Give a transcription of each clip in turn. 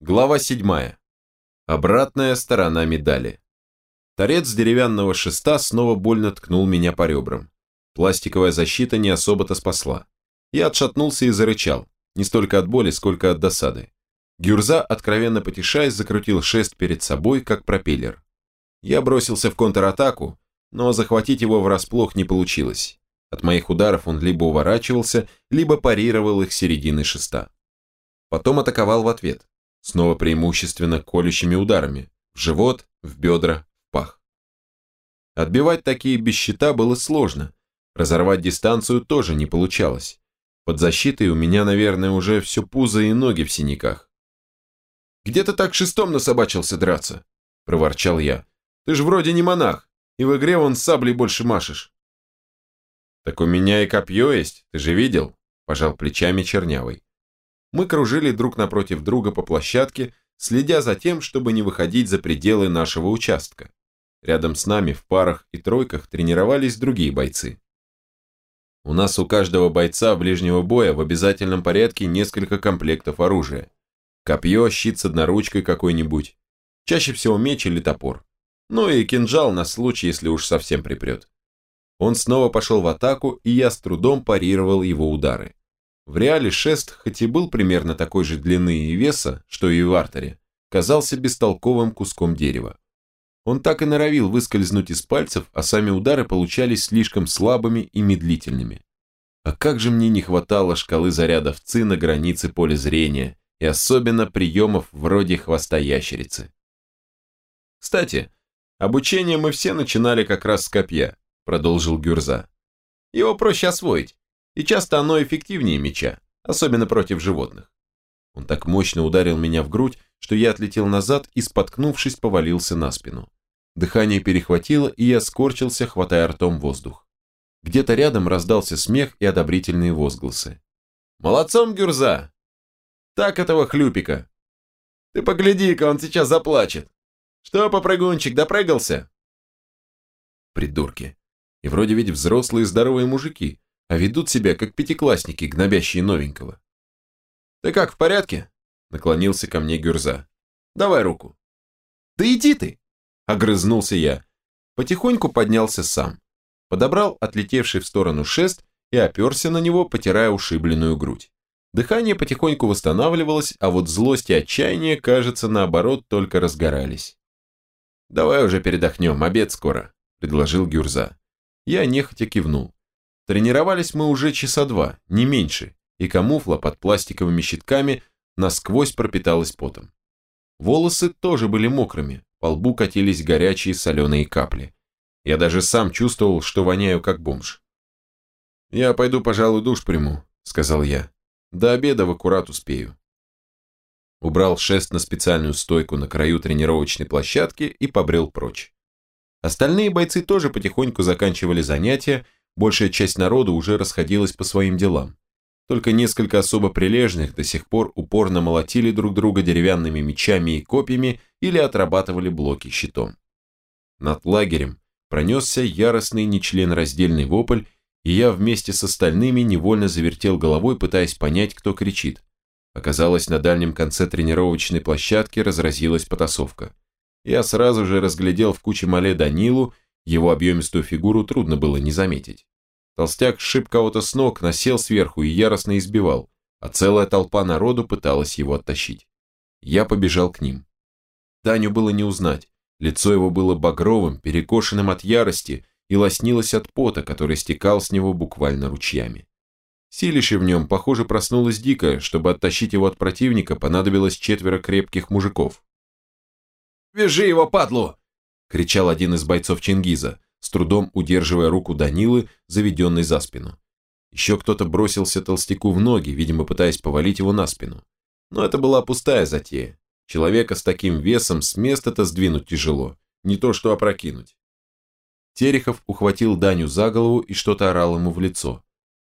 Глава 7. Обратная сторона медали. Торец деревянного шеста снова больно ткнул меня по ребрам. Пластиковая защита не особо-то спасла. Я отшатнулся и зарычал, не столько от боли, сколько от досады. Гюрза, откровенно потешаясь, закрутил шест перед собой, как пропеллер. Я бросился в контратаку, но захватить его врасплох не получилось. От моих ударов он либо уворачивался, либо парировал их середины шеста. Потом атаковал в ответ, снова преимущественно колющими ударами, в живот, в бедра, в пах. Отбивать такие без щита было сложно, разорвать дистанцию тоже не получалось. Под защитой у меня, наверное, уже все пузо и ноги в синяках. «Где ты так шестом насобачился драться?» – проворчал я. «Ты ж вроде не монах, и в игре вон саблей больше машешь». «Так у меня и копье есть, ты же видел?» – пожал плечами чернявый. Мы кружили друг напротив друга по площадке, следя за тем, чтобы не выходить за пределы нашего участка. Рядом с нами в парах и тройках тренировались другие бойцы. У нас у каждого бойца ближнего боя в обязательном порядке несколько комплектов оружия. Копье, щит с одноручкой какой-нибудь. Чаще всего меч или топор. Ну и кинжал на случай, если уж совсем припрет. Он снова пошел в атаку, и я с трудом парировал его удары. В реале шест, хоть и был примерно такой же длины и веса, что и в артере, казался бестолковым куском дерева. Он так и норовил выскользнуть из пальцев, а сами удары получались слишком слабыми и медлительными. А как же мне не хватало шкалы зарядов ЦИ на границе поля зрения, и особенно приемов вроде хвоста ящерицы. Кстати, обучение мы все начинали как раз с копья, продолжил Гюрза. Его проще освоить, и часто оно эффективнее меча, особенно против животных. Он так мощно ударил меня в грудь, что я отлетел назад и, споткнувшись, повалился на спину. Дыхание перехватило, и я скорчился, хватая ртом воздух. Где-то рядом раздался смех и одобрительные возгласы. «Молодцом, Гюрза! Так этого хлюпика! Ты погляди-ка, он сейчас заплачет! Что, попрыгунчик, допрыгался?» Придурки. И вроде ведь взрослые здоровые мужики, а ведут себя как пятиклассники, гнобящие новенького. «Ты как, в порядке?» – наклонился ко мне Гюрза. «Давай руку». «Да иди ты!» – огрызнулся я. Потихоньку поднялся сам. Подобрал отлетевший в сторону шест и оперся на него, потирая ушибленную грудь. Дыхание потихоньку восстанавливалось, а вот злость и отчаяние, кажется, наоборот, только разгорались. «Давай уже передохнем, обед скоро», – предложил Гюрза. Я нехотя кивнул. Тренировались мы уже часа два, не меньше, и камуфла под пластиковыми щитками насквозь пропиталась потом. Волосы тоже были мокрыми, по лбу катились горячие соленые капли. Я даже сам чувствовал, что воняю как бомж. «Я пойду, пожалуй, душ приму», — сказал я. «До обеда в аккурат успею». Убрал шест на специальную стойку на краю тренировочной площадки и побрел прочь. Остальные бойцы тоже потихоньку заканчивали занятия, большая часть народа уже расходилась по своим делам. Только несколько особо прилежных до сих пор упорно молотили друг друга деревянными мечами и копьями или отрабатывали блоки щитом. Над лагерем пронесся яростный нечленораздельный вопль, и я вместе с остальными невольно завертел головой, пытаясь понять, кто кричит. Оказалось, на дальнем конце тренировочной площадки разразилась потасовка я сразу же разглядел в куче мале Данилу, его объемистую фигуру трудно было не заметить. Толстяк шиб кого-то с ног, насел сверху и яростно избивал, а целая толпа народу пыталась его оттащить. Я побежал к ним. Даню было не узнать, лицо его было багровым, перекошенным от ярости и лоснилось от пота, который стекал с него буквально ручьями. Силище в нем, похоже, проснулось дико, чтобы оттащить его от противника, понадобилось четверо крепких мужиков. «Вяжи его, падлу!» – кричал один из бойцов Чингиза, с трудом удерживая руку Данилы, заведенной за спину. Еще кто-то бросился толстяку в ноги, видимо, пытаясь повалить его на спину. Но это была пустая затея. Человека с таким весом с места-то сдвинуть тяжело, не то что опрокинуть. Терехов ухватил Даню за голову и что-то орал ему в лицо.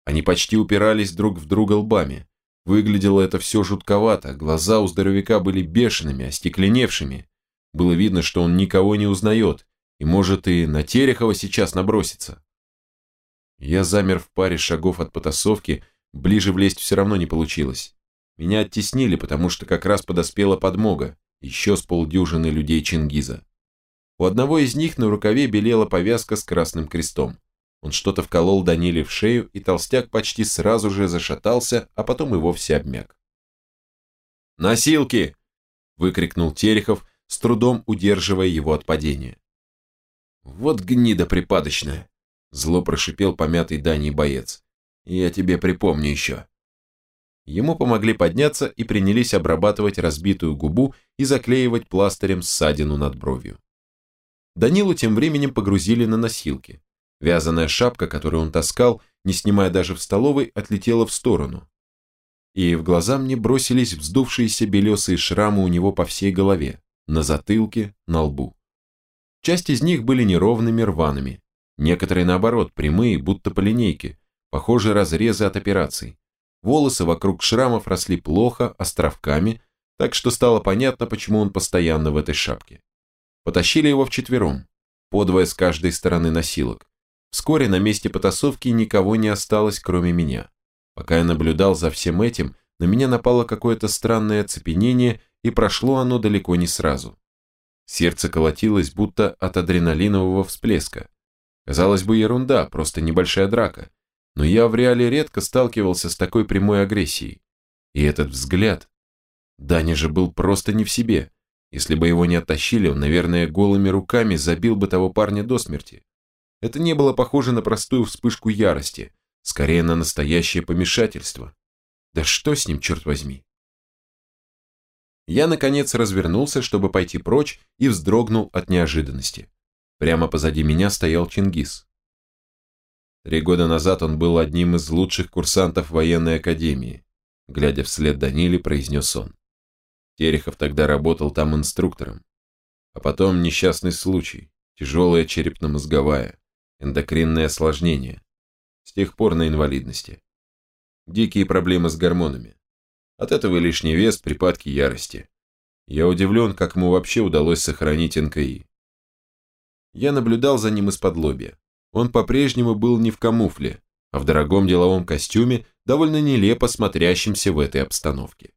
Они почти упирались друг в друга лбами. Выглядело это все жутковато, глаза у здоровяка были бешеными, остекленевшими, было видно, что он никого не узнает, и может и на Терехова сейчас наброситься. Я замер в паре шагов от потасовки, ближе влезть все равно не получилось. Меня оттеснили, потому что как раз подоспела подмога, еще с полдюжины людей Чингиза. У одного из них на рукаве белела повязка с красным крестом. Он что-то вколол Даниле в шею, и толстяк почти сразу же зашатался, а потом и вовсе обмяк. «Носилки!» – выкрикнул Терехов, с трудом удерживая его от падения. «Вот гнида припадочная!» – зло прошипел помятый Даней боец. «Я тебе припомню еще». Ему помогли подняться и принялись обрабатывать разбитую губу и заклеивать пластырем ссадину над бровью. Данилу тем временем погрузили на носилки. Вязаная шапка, которую он таскал, не снимая даже в столовой, отлетела в сторону. И в глаза мне бросились вздувшиеся белесые шрамы у него по всей голове, на затылке, на лбу. Часть из них были неровными рваными, некоторые наоборот, прямые, будто по линейке, похожие разрезы от операций. Волосы вокруг шрамов росли плохо, островками, так что стало понятно, почему он постоянно в этой шапке. Потащили его вчетвером, подвое с каждой стороны носилок. Вскоре на месте потасовки никого не осталось, кроме меня. Пока я наблюдал за всем этим, на меня напало какое-то странное оцепенение, и прошло оно далеко не сразу. Сердце колотилось, будто от адреналинового всплеска. Казалось бы, ерунда, просто небольшая драка. Но я в реале редко сталкивался с такой прямой агрессией. И этот взгляд... Даня же был просто не в себе. Если бы его не оттащили, он, наверное, голыми руками забил бы того парня до смерти. Это не было похоже на простую вспышку ярости, скорее на настоящее помешательство. Да что с ним, черт возьми? Я, наконец, развернулся, чтобы пойти прочь, и вздрогнул от неожиданности. Прямо позади меня стоял Чингис. Три года назад он был одним из лучших курсантов военной академии. Глядя вслед Даниле, произнес он. Терехов тогда работал там инструктором. А потом несчастный случай, тяжелая черепно-мозговая эндокринное осложнение. С тех пор на инвалидности. Дикие проблемы с гормонами. От этого лишний вес, припадки ярости. Я удивлен, как ему вообще удалось сохранить НКИ. Я наблюдал за ним из-под лобья. Он по-прежнему был не в камуфле, а в дорогом деловом костюме, довольно нелепо смотрящемся в этой обстановке.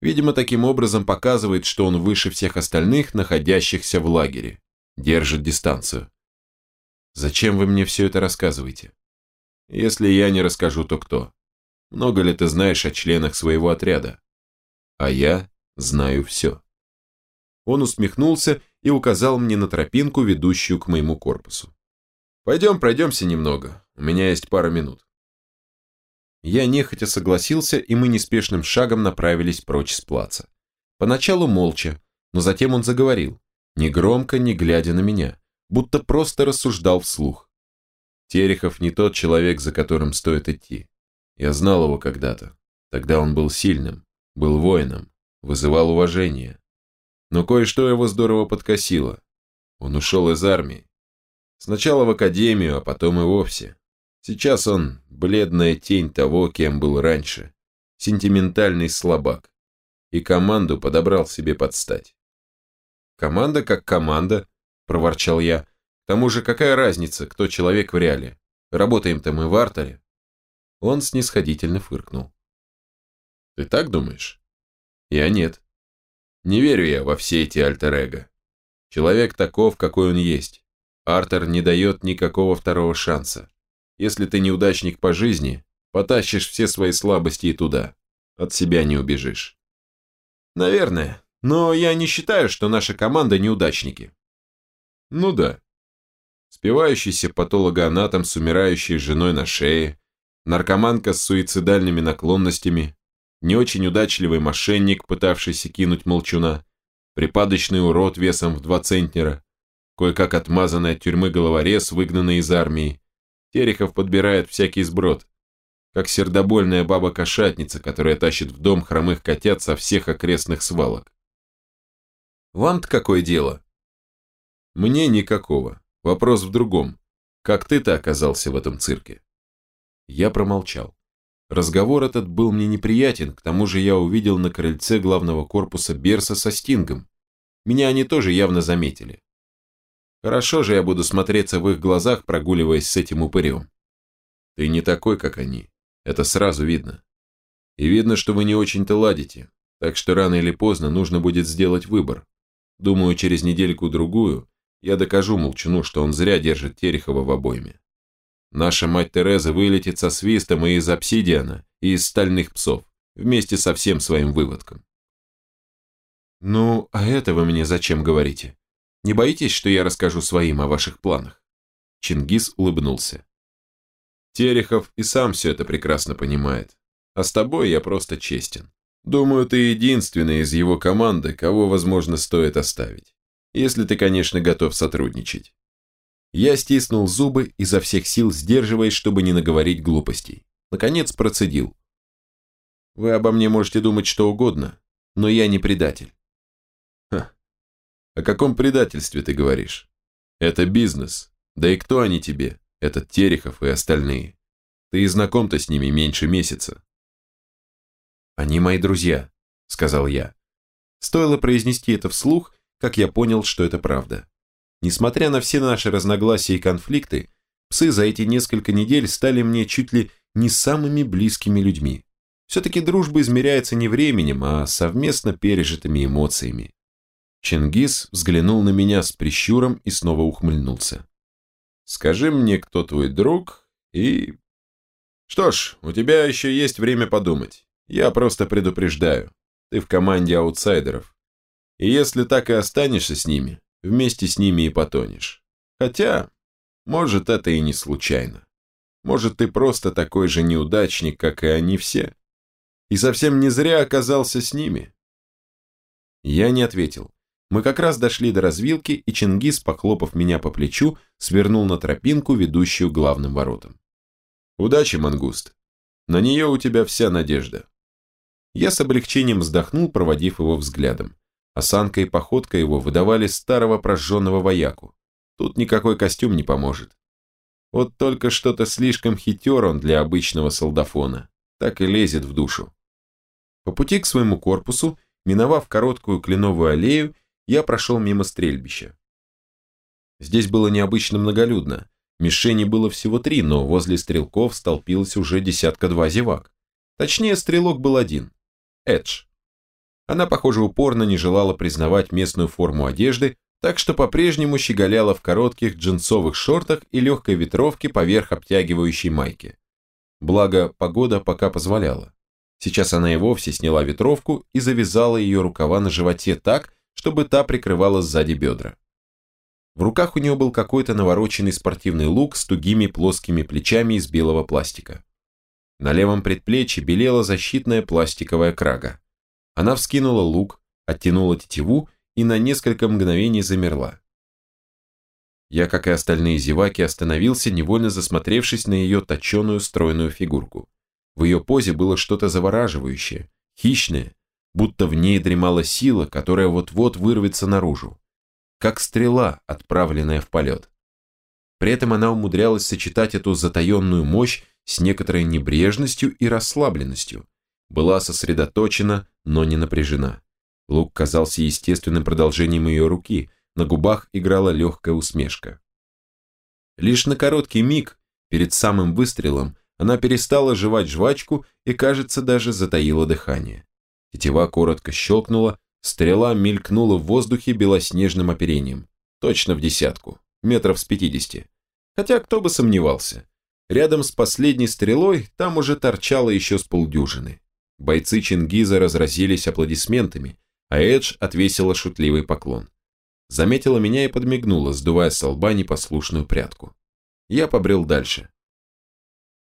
Видимо, таким образом показывает, что он выше всех остальных, находящихся в лагере. Держит дистанцию. Зачем вы мне все это рассказываете? Если я не расскажу, то кто? Много ли ты знаешь о членах своего отряда? А я знаю все. Он усмехнулся и указал мне на тропинку, ведущую к моему корпусу. Пойдем пройдемся немного, у меня есть пара минут. Я нехотя согласился, и мы неспешным шагом направились прочь с плаца. Поначалу молча, но затем он заговорил, ни громко, ни глядя на меня, будто просто рассуждал вслух. Терехов не тот человек, за которым стоит идти. Я знал его когда-то. Тогда он был сильным, был воином, вызывал уважение. Но кое-что его здорово подкосило. Он ушел из армии. Сначала в академию, а потом и вовсе. Сейчас он бледная тень того, кем был раньше. Сентиментальный слабак. И команду подобрал себе под стать. Команда как команда, – проворчал я. «К тому же какая разница, кто человек в реале? Работаем-то мы в артере». Он снисходительно фыркнул. «Ты так думаешь?» «Я нет. Не верю я во все эти альтер-эго. Человек таков, какой он есть. Артер не дает никакого второго шанса. Если ты неудачник по жизни, потащишь все свои слабости и туда. От себя не убежишь. Наверное, но я не считаю, что наша команда неудачники. Ну да. Спивающийся патологоанатом с умирающей женой на шее, наркоманка с суицидальными наклонностями, не очень удачливый мошенник, пытавшийся кинуть молчуна, припадочный урод весом в два центнера, кое-как отмазанный от тюрьмы головорез, выгнанный из армии. Терехов подбирает всякий сброд, как сердобольная баба-кошатница, которая тащит в дом хромых котят со всех окрестных свалок. Вам-то какое дело? Мне никакого. Вопрос в другом. Как ты-то оказался в этом цирке? Я промолчал. Разговор этот был мне неприятен, к тому же я увидел на крыльце главного корпуса Берса со Стингом. Меня они тоже явно заметили. Хорошо же я буду смотреться в их глазах, прогуливаясь с этим упырем. Ты не такой, как они. Это сразу видно. И видно, что вы не очень-то ладите, так что рано или поздно нужно будет сделать выбор. Думаю, через недельку-другую я докажу Молчуну, что он зря держит Терехова в обойме. Наша мать Тереза вылетит со свистом и из обсидиана, и из стальных псов, вместе со всем своим выводком. Ну, а это вы мне зачем говорите? Не боитесь, что я расскажу своим о ваших планах? Чингис улыбнулся. Терехов и сам все это прекрасно понимает. А с тобой я просто честен. Думаю, ты единственный из его команды, кого, возможно, стоит оставить. Если ты, конечно, готов сотрудничать. Я стиснул зубы, изо всех сил сдерживаясь, чтобы не наговорить глупостей. Наконец процедил. Вы обо мне можете думать что угодно, но я не предатель. Ха. О каком предательстве ты говоришь? Это бизнес. Да и кто они тебе? Этот Терехов и остальные. Ты и знаком-то с ними меньше месяца. Они мои друзья, сказал я. Стоило произнести это вслух, как я понял, что это правда. Несмотря на все наши разногласия и конфликты, псы за эти несколько недель стали мне чуть ли не самыми близкими людьми. Все-таки дружба измеряется не временем, а совместно пережитыми эмоциями. Чингис взглянул на меня с прищуром и снова ухмыльнулся. «Скажи мне, кто твой друг, и...» «Что ж, у тебя еще есть время подумать. Я просто предупреждаю. Ты в команде аутсайдеров. И если так и останешься с ними, вместе с ними и потонешь. Хотя, может, это и не случайно. Может, ты просто такой же неудачник, как и они все. И совсем не зря оказался с ними. Я не ответил. Мы как раз дошли до развилки, и Чингис, похлопав меня по плечу, свернул на тропинку, ведущую главным воротам. «Удачи, мангуст. На нее у тебя вся надежда». Я с облегчением вздохнул, проводив его взглядом. Осанка и походка его выдавали старого прожженного вояку. Тут никакой костюм не поможет. Вот только что-то слишком хитер он для обычного солдафона. Так и лезет в душу. По пути к своему корпусу, миновав короткую кленовую аллею, я прошел мимо стрельбища. Здесь было необычно многолюдно. Мишени было всего три, но возле стрелков столпилось уже десятка-два зевак. Точнее, стрелок был один. Эдж. Она, похоже, упорно не желала признавать местную форму одежды, так что по-прежнему щеголяла в коротких джинсовых шортах и легкой ветровке поверх обтягивающей майки. Благо, погода пока позволяла. Сейчас она и вовсе сняла ветровку и завязала ее рукава на животе так, чтобы та прикрывала сзади бедра. В руках у нее был какой-то навороченный спортивный лук с тугими плоскими плечами из белого пластика. На левом предплечье белела защитная пластиковая крага. Она вскинула лук, оттянула тетиву и на несколько мгновений замерла. Я, как и остальные зеваки, остановился, невольно засмотревшись на ее точеную стройную фигурку. В ее позе было что-то завораживающее, хищное, будто в ней дремала сила, которая вот-вот вырвется наружу. Как стрела, отправленная в полет. При этом она умудрялась сочетать эту затаенную мощь с некоторой небрежностью и расслабленностью, была сосредоточена, но не напряжена. Лук казался естественным продолжением ее руки, на губах играла легкая усмешка. Лишь на короткий миг, перед самым выстрелом, она перестала жевать жвачку и, кажется, даже затаила дыхание. Тетива коротко щелкнула, стрела мелькнула в воздухе белоснежным оперением. Точно в десятку, метров с пятидесяти. Хотя кто бы сомневался. Рядом с последней стрелой там уже торчало еще с полдюжины. Бойцы Чингиза разразились аплодисментами, а Эдж отвесила шутливый поклон. Заметила меня и подмигнула, сдувая с лба непослушную прядку. Я побрел дальше.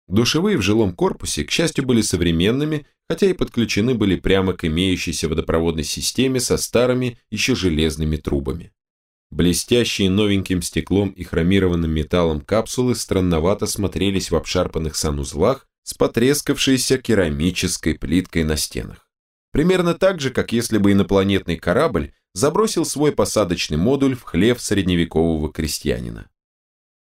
Душевые в жилом корпусе, к счастью, были современными, хотя и подключены были прямо к имеющейся водопроводной системе со старыми, еще железными трубами. Блестящие новеньким стеклом и хромированным металлом капсулы странновато смотрелись в обшарпанных санузлах, с потрескавшейся керамической плиткой на стенах. Примерно так же, как если бы инопланетный корабль забросил свой посадочный модуль в хлев средневекового крестьянина.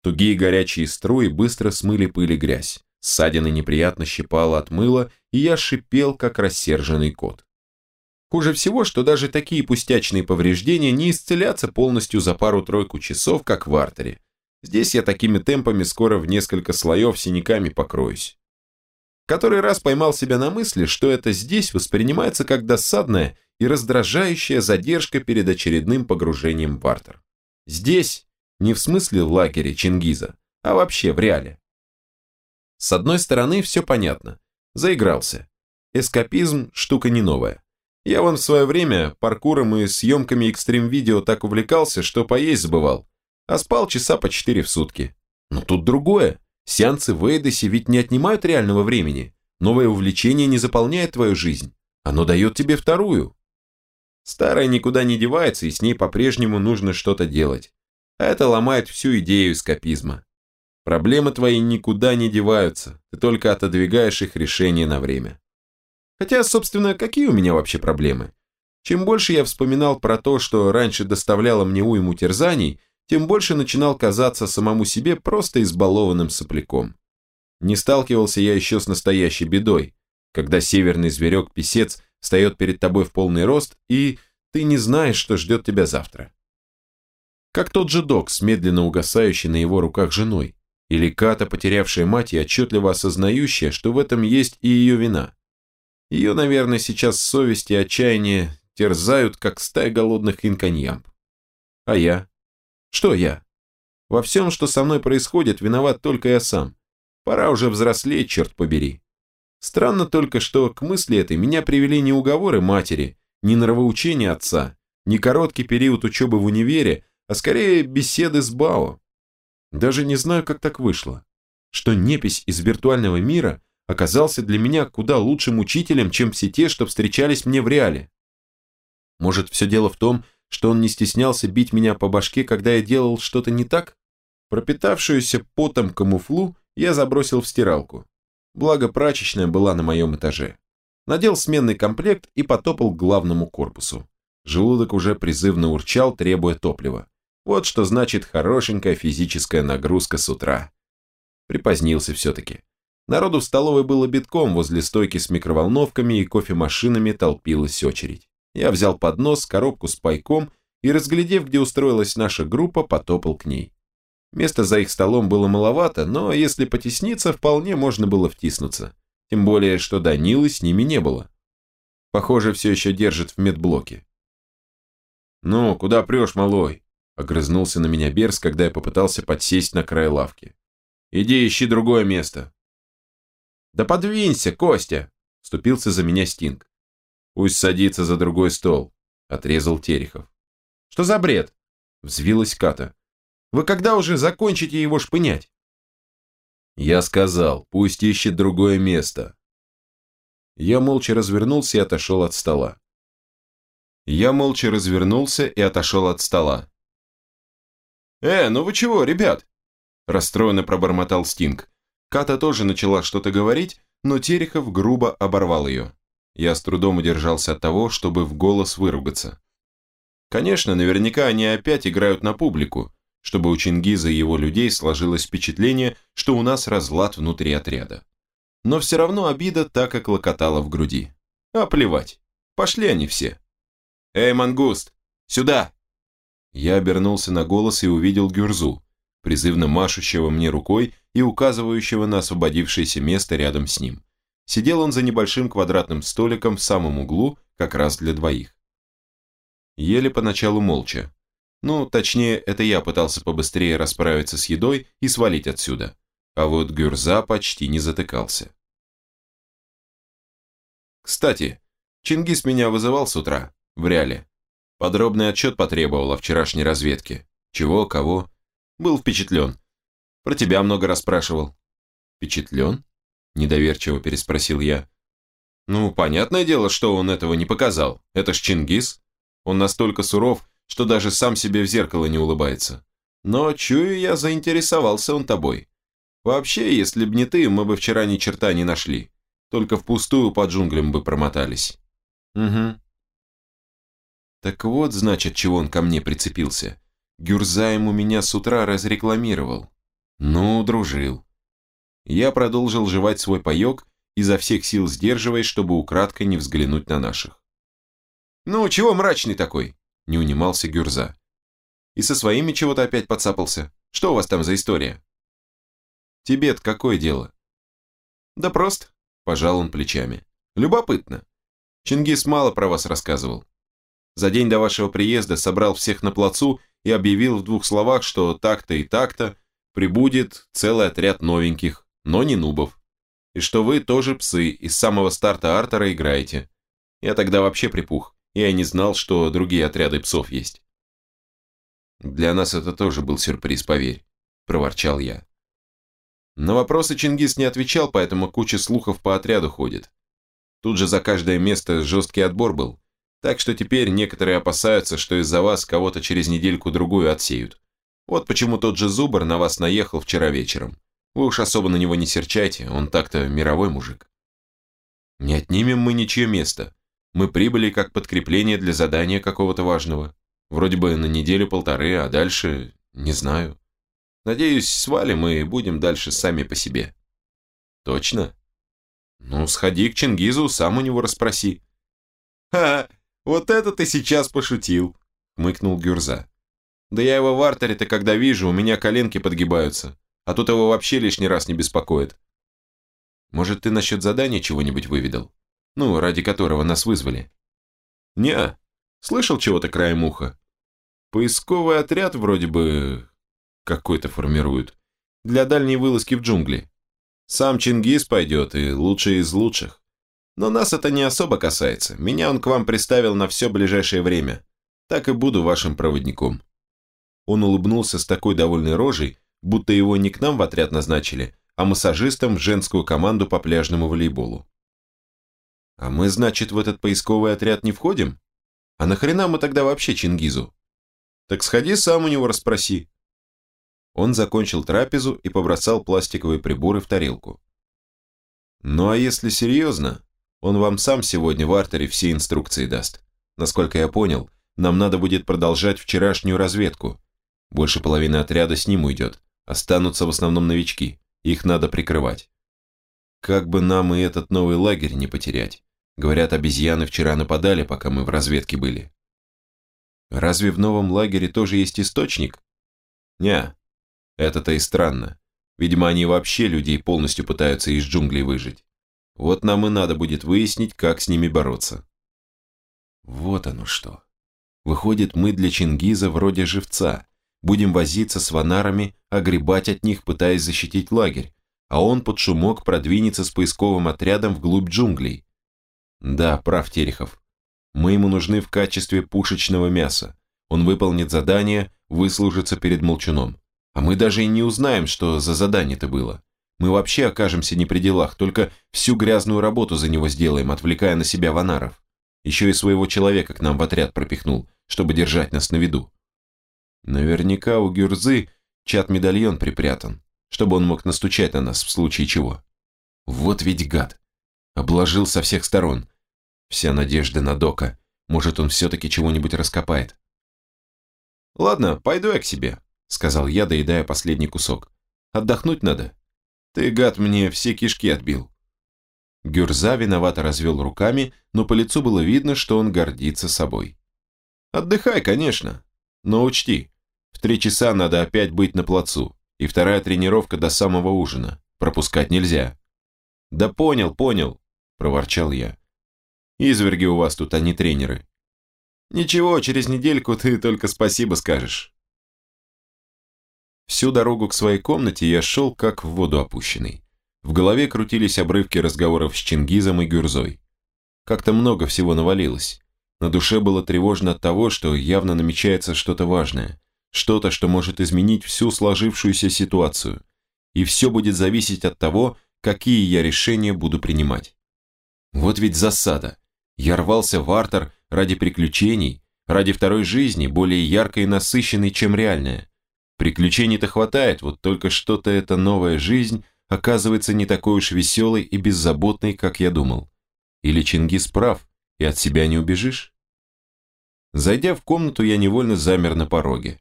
Тугие горячие струи быстро смыли пыль и грязь, ссадины неприятно щипало от мыла, и я шипел, как рассерженный кот. Хуже всего, что даже такие пустячные повреждения не исцелятся полностью за пару-тройку часов, как в артере. Здесь я такими темпами скоро в несколько слоев синяками покроюсь. Который раз поймал себя на мысли, что это здесь воспринимается как досадная и раздражающая задержка перед очередным погружением в Артер. Здесь, не в смысле в лагере Чингиза, а вообще в реале. С одной стороны, все понятно. Заигрался. Эскапизм – штука не новая. Я вон в свое время паркуром и съемками экстрим-видео так увлекался, что поесть забывал, а спал часа по четыре в сутки. Но тут другое. Сеансы в Эйдосе ведь не отнимают реального времени. Новое увлечение не заполняет твою жизнь. Оно дает тебе вторую. Старая никуда не девается, и с ней по-прежнему нужно что-то делать. А это ломает всю идею эскапизма. Проблемы твои никуда не деваются, ты только отодвигаешь их решение на время. Хотя, собственно, какие у меня вообще проблемы? Чем больше я вспоминал про то, что раньше доставляло мне уйму терзаний, тем больше начинал казаться самому себе просто избалованным сопляком. Не сталкивался я еще с настоящей бедой, когда северный зверек-писец встает перед тобой в полный рост, и ты не знаешь, что ждет тебя завтра. Как тот же док медленно угасающей на его руках женой, или Ката, потерявшая мать и отчетливо осознающая, что в этом есть и ее вина. Ее, наверное, сейчас совесть и отчаяние терзают, как стая голодных инканьямп. А я? Что я? Во всем, что со мной происходит, виноват только я сам. Пора уже взрослеть, черт побери. Странно только, что к мысли этой меня привели не уговоры матери, не нравоучение отца, не короткий период учебы в универе, а скорее беседы с Бао. Даже не знаю, как так вышло, что непись из виртуального мира оказался для меня куда лучшим учителем, чем все те, что встречались мне в реале. Может, все дело в том, что он не стеснялся бить меня по башке, когда я делал что-то не так? Пропитавшуюся потом камуфлу я забросил в стиралку. Благо прачечная была на моем этаже. Надел сменный комплект и потопал к главному корпусу. Желудок уже призывно урчал, требуя топлива. Вот что значит хорошенькая физическая нагрузка с утра. Припозднился все-таки. Народу в столовой было битком, возле стойки с микроволновками и кофемашинами толпилась очередь. Я взял поднос, коробку с пайком и, разглядев, где устроилась наша группа, потопал к ней. Места за их столом было маловато, но если потесниться, вполне можно было втиснуться. Тем более, что Данилы с ними не было. Похоже, все еще держит в медблоке. «Ну, куда прешь, малой?» Огрызнулся на меня Берс, когда я попытался подсесть на край лавки. «Иди ищи другое место». «Да подвинься, Костя!» Вступился за меня Стинг. Пусть садится за другой стол, отрезал Терехов. Что за бред? Взвилась Ката. Вы когда уже закончите его шпынять? Я сказал, пусть ищет другое место. Я молча развернулся и отошел от стола. Я молча развернулся и отошел от стола. «Э, ну вы чего, ребят?» Расстроенно пробормотал Стинг. Ката тоже начала что-то говорить, но Терехов грубо оборвал ее. Я с трудом удержался от того, чтобы в голос выругаться. Конечно, наверняка они опять играют на публику, чтобы у Чингиза и его людей сложилось впечатление, что у нас разлад внутри отряда. Но все равно обида так и клокотала в груди. А плевать, пошли они все. «Эй, мангуст, сюда!» Я обернулся на голос и увидел Гюрзу, призывно машущего мне рукой и указывающего на освободившееся место рядом с ним. Сидел он за небольшим квадратным столиком в самом углу, как раз для двоих. Ели поначалу молча. Ну, точнее, это я пытался побыстрее расправиться с едой и свалить отсюда. А вот Гюрза почти не затыкался. Кстати, Чингис меня вызывал с утра, в реале. Подробный отчет потребовал о вчерашней разведке. Чего, кого. Был впечатлен. Про тебя много расспрашивал. Впечатлен? Недоверчиво переспросил я. Ну, понятное дело, что он этого не показал. Это ж Чингис. Он настолько суров, что даже сам себе в зеркало не улыбается. Но, чую я, заинтересовался он тобой. Вообще, если б не ты, мы бы вчера ни черта не нашли. Только впустую по джунглям бы промотались. Угу. Так вот, значит, чего он ко мне прицепился. Гюрза ему меня с утра разрекламировал. Ну, дружил. Я продолжил жевать свой паек, изо всех сил сдерживаясь, чтобы украдкой не взглянуть на наших. «Ну, чего мрачный такой?» – не унимался Гюрза. «И со своими чего-то опять подцапался. Что у вас там за история?» «Тебе-то какое дело?» «Да просто. Пожал он плечами. Любопытно. Чингис мало про вас рассказывал. За день до вашего приезда собрал всех на плацу и объявил в двух словах, что так-то и так-то прибудет целый отряд новеньких, но не нубов. И что вы тоже псы, и с самого старта Артера играете. Я тогда вообще припух. Я и не знал, что другие отряды псов есть. Для нас это тоже был сюрприз, поверь, проворчал я. На вопросы Чингис не отвечал, поэтому куча слухов по отряду ходит. Тут же за каждое место жесткий отбор был, так что теперь некоторые опасаются, что из-за вас кого-то через недельку-другую отсеют. Вот почему тот же Зубр на вас наехал вчера вечером. Вы уж особо на него не серчайте, он так-то мировой мужик. Не отнимем мы ничье место. Мы прибыли как подкрепление для задания какого-то важного. Вроде бы на неделю-полторы, а дальше не знаю. Надеюсь, свалим и будем дальше сами по себе. Точно? Ну, сходи к Чингизу, сам у него расспроси. Ха, вот это ты сейчас пошутил, хмыкнул Гюрза. Да я его в артере-то когда вижу, у меня коленки подгибаются а тут его вообще лишний раз не беспокоит. Может, ты насчет задания чего-нибудь выведал? Ну, ради которого нас вызвали? не слышал чего-то краем уха. Поисковый отряд вроде бы какой-то формируют. Для дальней вылазки в джунгли. Сам Чингис пойдет, и лучший из лучших. Но нас это не особо касается. Меня он к вам приставил на все ближайшее время. Так и буду вашим проводником. Он улыбнулся с такой довольной рожей, будто его не к нам в отряд назначили, а массажистом в женскую команду по пляжному волейболу. А мы, значит, в этот поисковый отряд не входим? А нахрена мы тогда вообще Чингизу? Так сходи сам у него расспроси. Он закончил трапезу и побросал пластиковые приборы в тарелку. Ну а если серьезно, он вам сам сегодня в артере все инструкции даст. Насколько я понял, нам надо будет продолжать вчерашнюю разведку. Больше половины отряда с ним уйдет. Останутся в основном новички, их надо прикрывать. Как бы нам и этот новый лагерь не потерять. Говорят, обезьяны вчера нападали, пока мы в разведке были. Разве в новом лагере тоже есть источник? Не, это-то и странно. Видимо, они вообще людей полностью пытаются из джунглей выжить. Вот нам и надо будет выяснить, как с ними бороться. Вот оно что. Выходит, мы для Чингиза вроде живца. Будем возиться с ванарами, огребать от них, пытаясь защитить лагерь, а он под шумок продвинется с поисковым отрядом вглубь джунглей. Да, прав Терехов. Мы ему нужны в качестве пушечного мяса. Он выполнит задание, выслужится перед молчуном. А мы даже и не узнаем, что за задание-то было. Мы вообще окажемся не при делах, только всю грязную работу за него сделаем, отвлекая на себя ванаров. Еще и своего человека к нам в отряд пропихнул, чтобы держать нас на виду. Наверняка у Гюрзы чат-медальон припрятан, чтобы он мог настучать на нас в случае чего. Вот ведь гад. Обложил со всех сторон. Вся надежда на Дока. Может, он все-таки чего-нибудь раскопает. «Ладно, пойду я к себе», — сказал я, доедая последний кусок. «Отдохнуть надо. Ты, гад, мне все кишки отбил». Гюрза виновато развел руками, но по лицу было видно, что он гордится собой. «Отдыхай, конечно, но учти, в три часа надо опять быть на плацу, и вторая тренировка до самого ужина. Пропускать нельзя». «Да понял, понял», – проворчал я. «Изверги у вас тут, а не тренеры». «Ничего, через недельку ты только спасибо скажешь». Всю дорогу к своей комнате я шел как в воду опущенный. В голове крутились обрывки разговоров с Чингизом и Гюрзой. Как-то много всего навалилось. На душе было тревожно от того, что явно намечается что-то важное, что-то, что может изменить всю сложившуюся ситуацию. И все будет зависеть от того, какие я решения буду принимать. Вот ведь засада. Я рвался в Артер ради приключений, ради второй жизни, более яркой и насыщенной, чем реальная. Приключений-то хватает, вот только что-то эта новая жизнь оказывается не такой уж веселой и беззаботной, как я думал. Или Чингис прав, и от себя не убежишь? Зайдя в комнату, я невольно замер на пороге.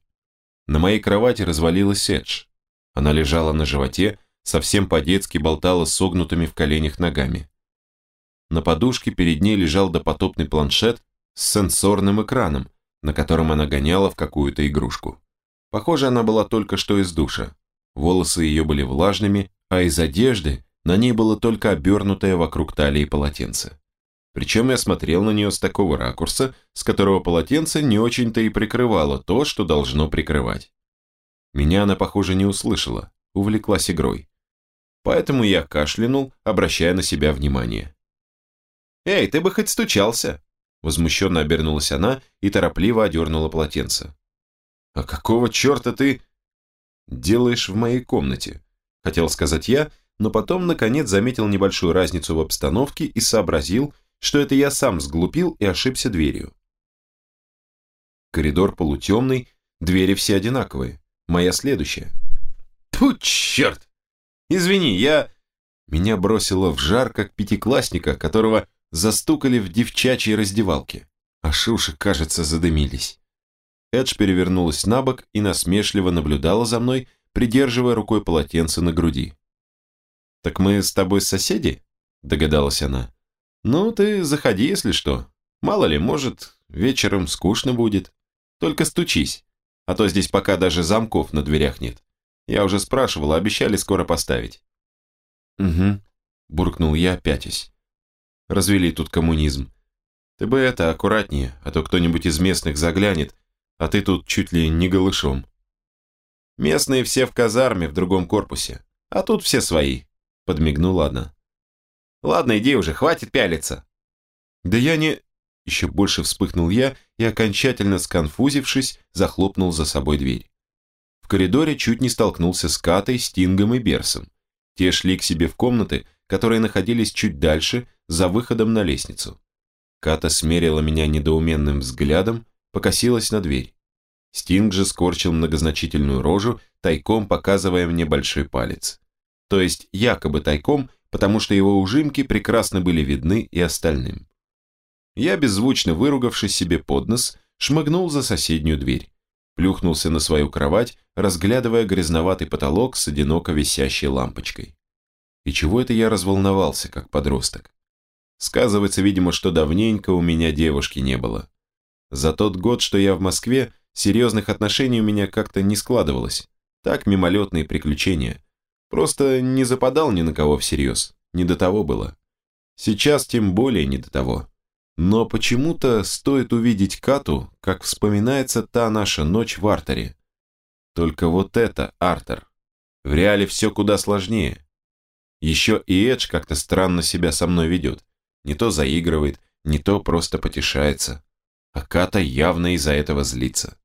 На моей кровати развалилась Эдж. Она лежала на животе, совсем по-детски болтала согнутыми в коленях ногами. На подушке перед ней лежал допотопный планшет с сенсорным экраном, на котором она гоняла в какую-то игрушку. Похоже, она была только что из душа. Волосы ее были влажными, а из одежды На ней было только обернутое вокруг талии полотенце. Причем я смотрел на нее с такого ракурса, с которого полотенце не очень-то и прикрывало то, что должно прикрывать. Меня она, похоже, не услышала, увлеклась игрой. Поэтому я кашлянул, обращая на себя внимание. «Эй, ты бы хоть стучался!» Возмущенно обернулась она и торопливо одернула полотенце. «А какого черта ты...» «Делаешь в моей комнате?» Хотел сказать я, но потом, наконец, заметил небольшую разницу в обстановке и сообразил, что это я сам сглупил и ошибся дверью. Коридор полутемный, двери все одинаковые. Моя следующая. Тьфу, черт! Извини, я... Меня бросило в жар, как пятиклассника, которого застукали в девчачьей раздевалке. А шуши, кажется, задымились. Эдж перевернулась на бок и насмешливо наблюдала за мной, придерживая рукой полотенце на груди. «Так мы с тобой соседи?» – догадалась она. «Ну, ты заходи, если что. Мало ли, может, вечером скучно будет. Только стучись, а то здесь пока даже замков на дверях нет. Я уже спрашивал, обещали скоро поставить». «Угу», – буркнул я, пятясь. «Развели тут коммунизм. Ты бы это, аккуратнее, а то кто-нибудь из местных заглянет, а ты тут чуть ли не голышом». «Местные все в казарме в другом корпусе, а тут все свои», – подмигнула она. Ладно, иди уже, хватит пялиться. Да я не... Еще больше вспыхнул я и, окончательно сконфузившись, захлопнул за собой дверь. В коридоре чуть не столкнулся с Катой, Стингом и Берсом. Те шли к себе в комнаты, которые находились чуть дальше, за выходом на лестницу. Ката смерила меня недоуменным взглядом, покосилась на дверь. Стинг же скорчил многозначительную рожу, тайком показывая мне большой палец. То есть якобы тайком, потому что его ужимки прекрасно были видны и остальным. Я, беззвучно выругавшись себе под нос, шмыгнул за соседнюю дверь, плюхнулся на свою кровать, разглядывая грязноватый потолок с одиноко висящей лампочкой. И чего это я разволновался, как подросток? Сказывается, видимо, что давненько у меня девушки не было. За тот год, что я в Москве, серьезных отношений у меня как-то не складывалось. Так, мимолетные приключения – Просто не западал ни на кого всерьез, не до того было. Сейчас тем более не до того. Но почему-то стоит увидеть Кату, как вспоминается та наша ночь в Артере. Только вот это Артер. В реале все куда сложнее. Еще и Эдж как-то странно себя со мной ведет. Не то заигрывает, не то просто потешается. А Ката явно из-за этого злится.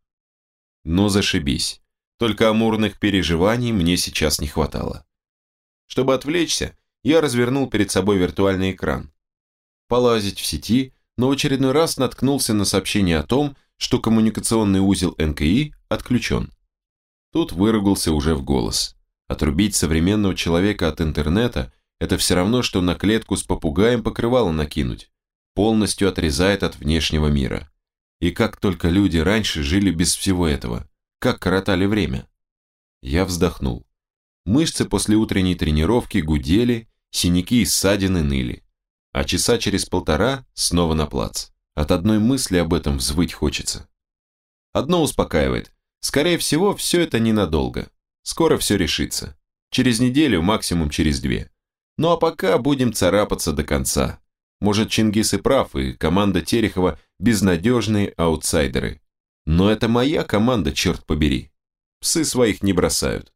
Ну зашибись. Только амурных переживаний мне сейчас не хватало. Чтобы отвлечься, я развернул перед собой виртуальный экран. Полазить в сети, но в очередной раз наткнулся на сообщение о том, что коммуникационный узел НКИ отключен. Тут выругался уже в голос. Отрубить современного человека от интернета – это все равно, что на клетку с попугаем покрывало накинуть. Полностью отрезает от внешнего мира. И как только люди раньше жили без всего этого – как коротали время. Я вздохнул. Мышцы после утренней тренировки гудели, синяки и ссадины ныли. А часа через полтора снова на плац. От одной мысли об этом взвыть хочется. Одно успокаивает. Скорее всего, все это ненадолго. Скоро все решится. Через неделю, максимум через две. Ну а пока будем царапаться до конца. Может, Чингис и прав, и команда Терехова безнадежные аутсайдеры. Но это моя команда, черт побери. Псы своих не бросают.